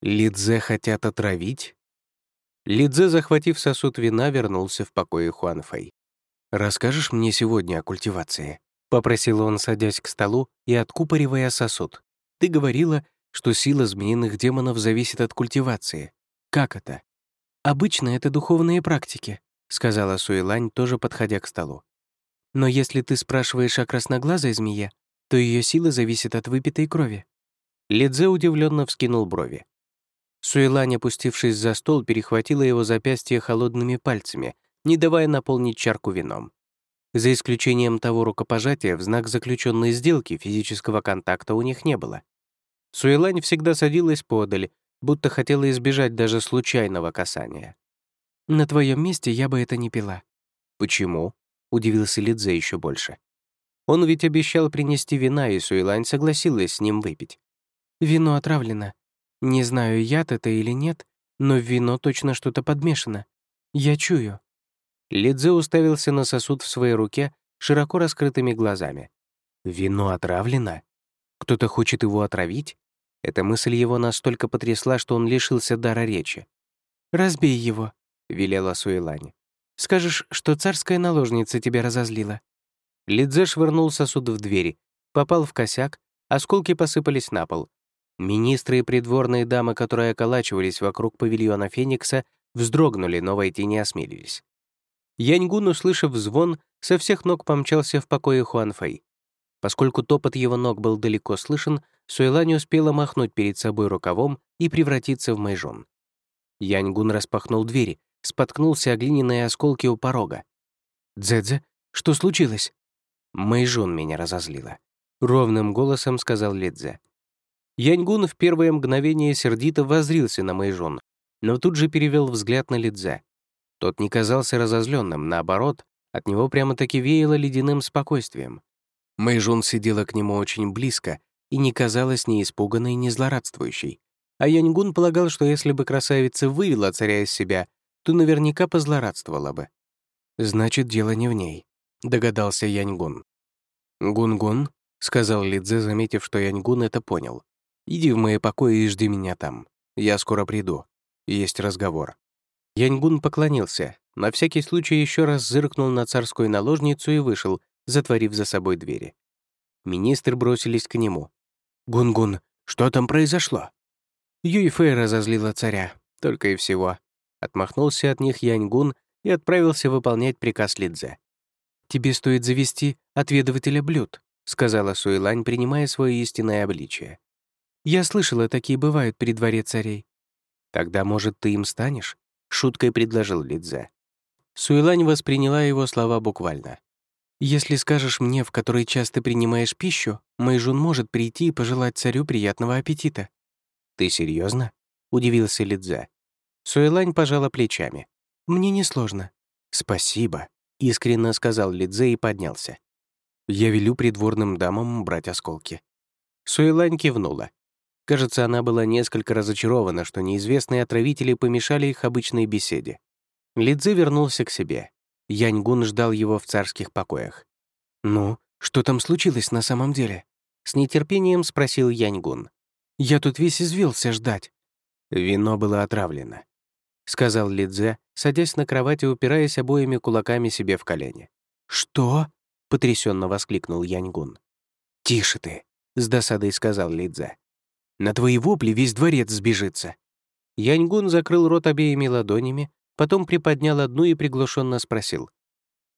Лидзе хотят отравить? Лидзе, захватив сосуд вина, вернулся в покое Хуанфэй. «Расскажешь мне сегодня о культивации?» — попросил он, садясь к столу и откупоривая сосуд. «Ты говорила, что сила змеиных демонов зависит от культивации. Как это?» «Обычно это духовные практики», — сказала Суэлань, тоже подходя к столу. «Но если ты спрашиваешь о красноглазой змее, то ее сила зависит от выпитой крови». Лидзе удивленно вскинул брови. Суэлань, опустившись за стол, перехватила его запястье холодными пальцами, не давая наполнить чарку вином. За исключением того рукопожатия, в знак заключенной сделки физического контакта у них не было. Суэлань всегда садилась подаль, будто хотела избежать даже случайного касания. «На твоем месте я бы это не пила». «Почему?» — удивился Лидзе еще больше. Он ведь обещал принести вина, и Суэлань согласилась с ним выпить. «Вино отравлено. Не знаю, яд это или нет, но в вино точно что-то подмешано. Я чую». Лидзе уставился на сосуд в своей руке широко раскрытыми глазами. «Вино отравлено? Кто-то хочет его отравить?» Эта мысль его настолько потрясла, что он лишился дара речи. «Разбей его», — велела Суэлань. «Скажешь, что царская наложница тебя разозлила». Лидзе швырнул сосуд в двери, попал в косяк, осколки посыпались на пол, Министры и придворные дамы, которые околачивались вокруг павильона Феникса, вздрогнули, но войти не осмелились. Яньгун, услышав звон, со всех ног помчался в покое Хуанфэй. Поскольку топот его ног был далеко слышен, Суэла не успела махнуть перед собой рукавом и превратиться в майжон. Яньгун распахнул двери, споткнулся о глиняные осколки у порога. «Дзэдзе, что случилось?» «Мэйжун меня разозлила», — ровным голосом сказал Лидзе. Яньгун в первое мгновение сердито воззрился на Мэйжун, но тут же перевел взгляд на Лидзе. Тот не казался разозленным, наоборот, от него прямо-таки веяло ледяным спокойствием. Мэйжун сидела к нему очень близко и не казалась ни испуганной, ни злорадствующей. А Яньгун полагал, что если бы красавица вывела царя из себя, то наверняка позлорадствовала бы. «Значит, дело не в ней», — догадался Яньгун. «Гун-гун», — сказал Лидзе, заметив, что Яньгун это понял. Иди в мои покои и жди меня там. Я скоро приду. Есть разговор». Яньгун поклонился, на всякий случай еще раз зыркнул на царскую наложницу и вышел, затворив за собой двери. Министры бросились к нему. «Гун-гун, что там произошло?» Юйфэй разозлила царя, только и всего. Отмахнулся от них Яньгун и отправился выполнять приказ Лидзе. «Тебе стоит завести отведывателя блюд», — сказала Суэлань, принимая свое истинное обличие. Я слышала, такие бывают при дворе царей. Тогда, может, ты им станешь? Шуткой предложил Лидзе. Суэлань восприняла его слова буквально. «Если скажешь мне, в который час ты принимаешь пищу, Мэйжун может прийти и пожелать царю приятного аппетита». «Ты серьезно? удивился Лидзе. Суэлань пожала плечами. «Мне несложно». «Спасибо», — искренне сказал Лидзе и поднялся. «Я велю придворным дамам брать осколки». Суэлань кивнула. Кажется, она была несколько разочарована, что неизвестные отравители помешали их обычной беседе. Лидзе вернулся к себе. Яньгун ждал его в царских покоях. «Ну, что там случилось на самом деле?» С нетерпением спросил Яньгун. «Я тут весь извелся ждать». «Вино было отравлено», — сказал Лидзе, садясь на кровати, упираясь обоими кулаками себе в колени. «Что?» — потрясенно воскликнул Яньгун. «Тише ты», — с досадой сказал Лидзе. На твои вопли весь дворец сбежится». Яньгун закрыл рот обеими ладонями, потом приподнял одну и приглушенно спросил.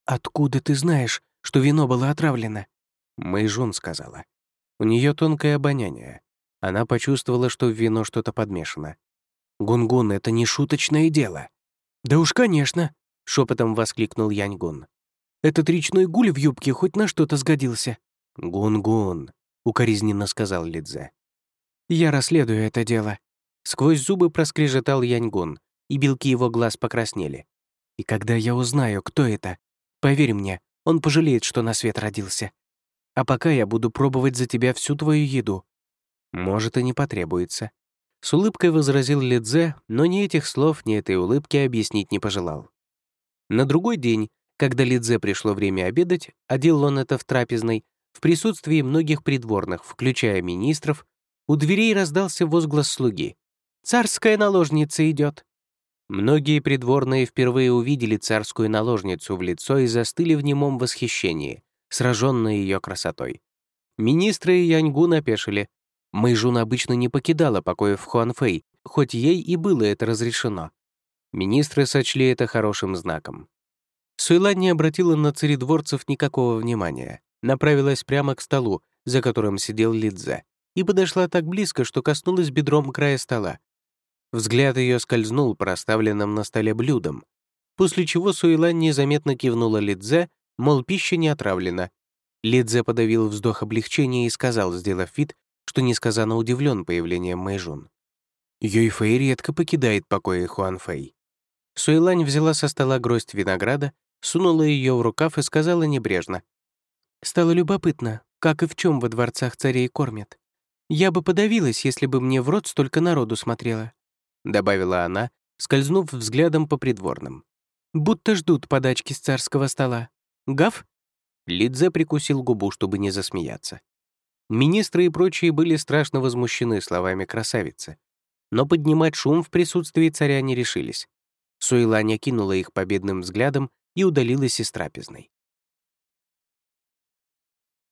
«Откуда ты знаешь, что вино было отравлено?» Мэйжун сказала. У нее тонкое обоняние. Она почувствовала, что в вино что-то подмешано. «Гунгун, это не шуточное дело». «Да уж, конечно», — шепотом воскликнул Яньгун. «Этот речной гуль в юбке хоть на что-то сгодился». «Гунгун», — укоризненно сказал Лидзе. Я расследую это дело». Сквозь зубы проскрежетал Яньгун, и белки его глаз покраснели. «И когда я узнаю, кто это, поверь мне, он пожалеет, что на свет родился. А пока я буду пробовать за тебя всю твою еду». «Может, и не потребуется». С улыбкой возразил Лидзе, но ни этих слов, ни этой улыбки объяснить не пожелал. На другой день, когда Лидзе пришло время обедать, делал он это в трапезной, в присутствии многих придворных, включая министров, у дверей раздался возглас слуги. Царская наложница идет!» Многие придворные впервые увидели царскую наложницу в лицо и застыли в немом восхищении, сраженные ее красотой. Министры и Яньгу напешили. Мэйжун обычно не покидала покоев Хуанфэй, хоть ей и было это разрешено. Министры сочли это хорошим знаком. Суйлань не обратила на царедворцев никакого внимания, направилась прямо к столу, за которым сидел Лидзе, и подошла так близко, что коснулась бедром края стола. Взгляд ее скользнул по расставленным на столе блюдам, после чего Суэлань незаметно кивнула Лидзе, мол, пища не отравлена. Лидзе подавил вздох облегчения и сказал, сделав вид, что несказанно удивлен появлением Мэйжун. Юйфэй редко покидает покои Хуанфэй. Суэлань взяла со стола гроздь винограда, сунула ее в рукав и сказала небрежно. «Стало любопытно, как и в чем во дворцах царей кормят. Я бы подавилась, если бы мне в рот столько народу смотрело», — добавила она, скользнув взглядом по придворным. «Будто ждут подачки с царского стола. Гав?» Лидзе прикусил губу, чтобы не засмеяться. Министры и прочие были страшно возмущены словами красавицы, но поднимать шум в присутствии царя не решились. Суэланя кинула их победным взглядом и удалилась из трапезной.